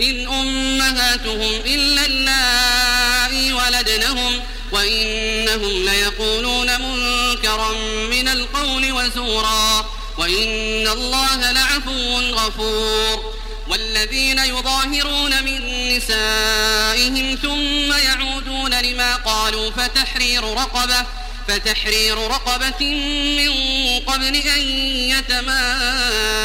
إن أمهاتهم إلا اللائي ولدنهم وإنهم ليقولون منكرا من القول وزورا وإن الله لعفو غفور والذين يظاهرون من نسائهم ثم يعودون لما قالوا فتحرير رقبة فتحرير رقبة من قبل أن يتماسا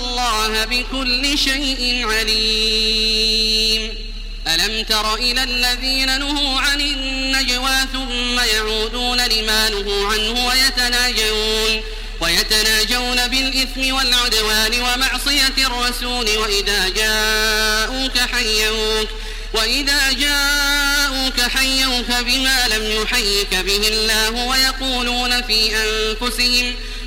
الله بكل شيء عليم. ألم تر إلى الذين نهوا عن النجوى ثم يعودون لما نهوا عنه ويتناجون ويتناجون بالإثم والعدوان ومعصية الرسول وإذا جاءوك حيوك وإذا جاءوك حيوك بما لم يحيك به الله ويقولون في أنفسهم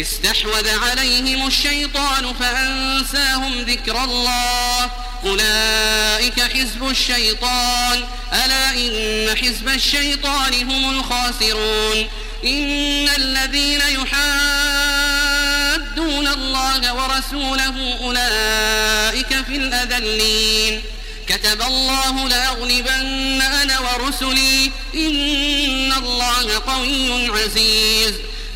استحوذ عليهم الشيطان فأنساهم ذكر الله. أولئك حزب الشيطان. ألا إن حزب الشيطان هم الخاسرون. إن الذين يحادون الله ورسوله أولئك في الأذلين. كتب الله لأغلبن أنا ورسلي. إن الله قوي عزيز.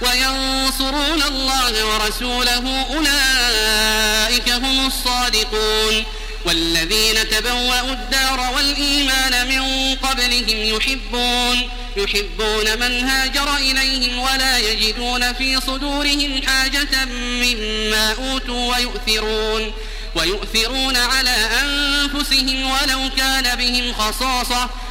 وينصرون الله ورسوله أولئك هم الصادقون. والذين تبوأوا الدار والإيمان من قبلهم يحبون يحبون من هاجر إليهم ولا يجدون في صدورهم حاجة مما أوتوا ويؤثرون ويؤثرون على أنفسهم ولو كان بهم خصاصة.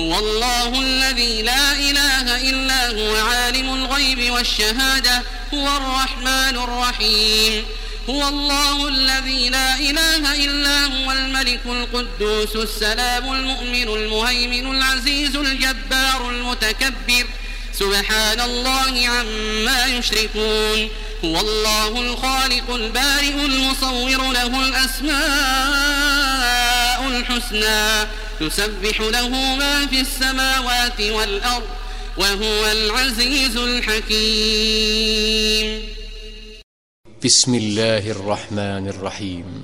هو الله الذي لا إله إلا هو عالم الغيب والشهادة هو الرحمن الرحيم. هو الله الذي لا إله إلا هو الملك القدوس السلام المؤمن المهيمن العزيز الجبار المتكبر. سبحان الله عما يشركون. هو الله الخالق البارئ المصور له الأسماء. الحسنى يسبح له ما في السماوات والأرض وهو العزيز الحكيم. بسم الله الرحمن الرحيم.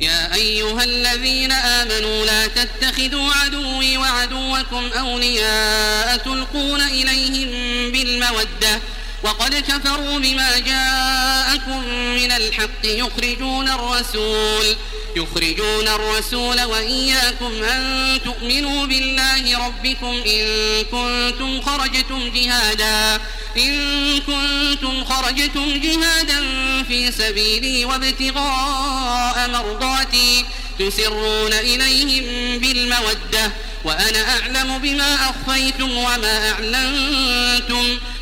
يا أيها الذين آمنوا لا تتخذوا عدوي وعدوكم أولياء تلقون إليهم بالمودة وقد كفروا بما جاءكم من الحق يخرجون الرسول يخرجون الرسول وإياكم أن تؤمنوا بالله ربكم إن كنتم خرجتم جهادا إن كنتم خرجتم جهادا في سبيلي وابتغاء مرضاتي تسرون إليهم بالمودة وأنا أعلم بما أخفيتم وما أعلنتم.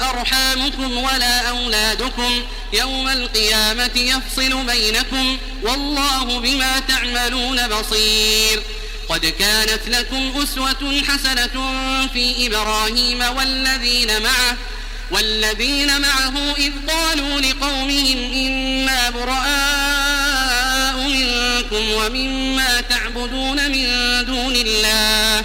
أرحامكم ولا أولادكم يوم القيامة يفصل بينكم والله بما تعملون بصير. قد كانت لكم أسوة حسنة في إبراهيم والذين معه والذين معه إذ قالوا لقومهم إنا براء منكم ومما تعبدون من دون الله.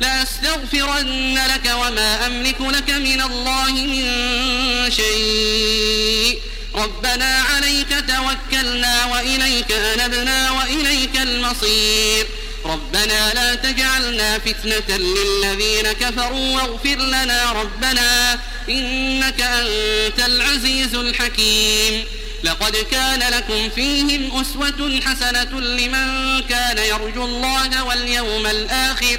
لأستغفرن لك وما أملك لك من الله من شيء. ربنا عليك توكلنا وإليك أنبنا وإليك المصير. ربنا لا تجعلنا فتنة للذين كفروا واغفر لنا ربنا إنك أنت العزيز الحكيم. لقد كان لكم فيهم أسوة حسنة لمن كان يرجو الله واليوم الآخر.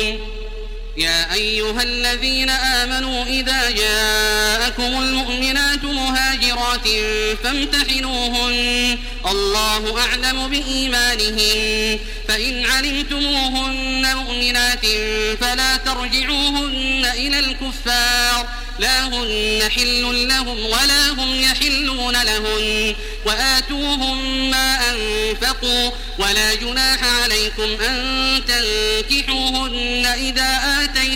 يا أيها الذين آمنوا إذا جاءكم المؤمنات مهاجرات فامتحنوهن. الله أعلم بإيمانهن. فإن علمتموهن مؤمنات فلا ترجعوهن إلى الكفار. لا هن حل لهم ولا هم يحلون لهن. وآتوهم ما أنفقوا. ولا جناح عليكم أن تنكحوهن إذا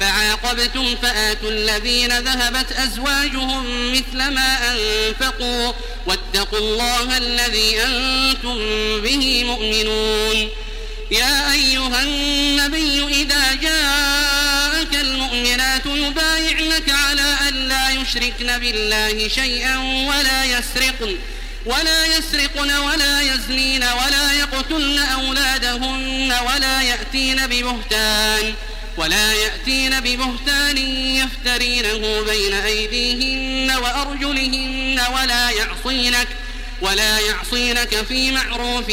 فعاقبتم فآتوا الذين ذهبت أزواجهم مثل ما أنفقوا واتقوا الله الذي أنتم به مؤمنون. يا أيها النبي إذا جاءك المؤمنات يبايعنك على أن لا يشركن بالله شيئا ولا يسرقن ولا يسرقن ولا يزنين ولا يقتلن أولادهن ولا يأتين ببهتان. ولا يأتين ببهتان يفترينه بين أيديهن وأرجلهن ولا يعصينك ولا يعصينك في معروف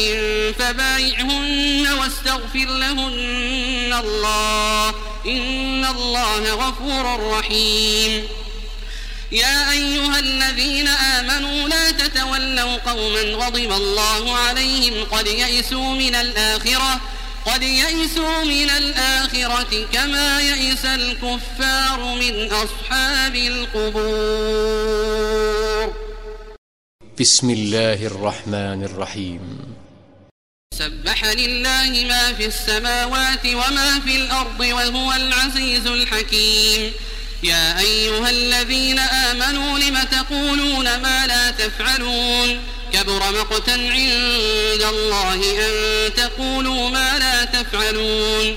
فبايعهن واستغفر لهن الله إن الله غفور رحيم. يا أيها الذين آمنوا لا تتولوا قوما غضب الله عليهم قد يئسوا من الآخرة قد يئسوا من الآخرة كما يئس الكفار من أصحاب القبور. بسم الله الرحمن الرحيم. سبح لله ما في السماوات وما في الأرض وهو العزيز الحكيم. يا أيها الذين آمنوا لم تقولون ما لا تفعلون؟ كبر مقتا عند الله أن تقولوا ما لا تفعلون.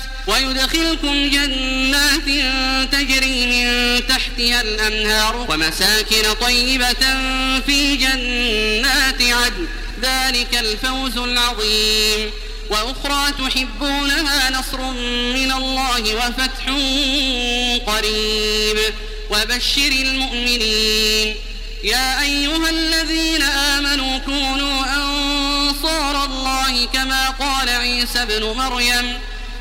ويدخلكم جنات تجري من تحتها الأنهار ومساكن طيبة في جنات عدن. ذلك الفوز العظيم. وأخرى تحبونها نصر من الله وفتح قريب. وبشر المؤمنين. يا أيها الذين آمنوا كونوا أنصار الله كما قال عيسى ابن مريم.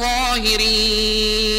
ظاهرين.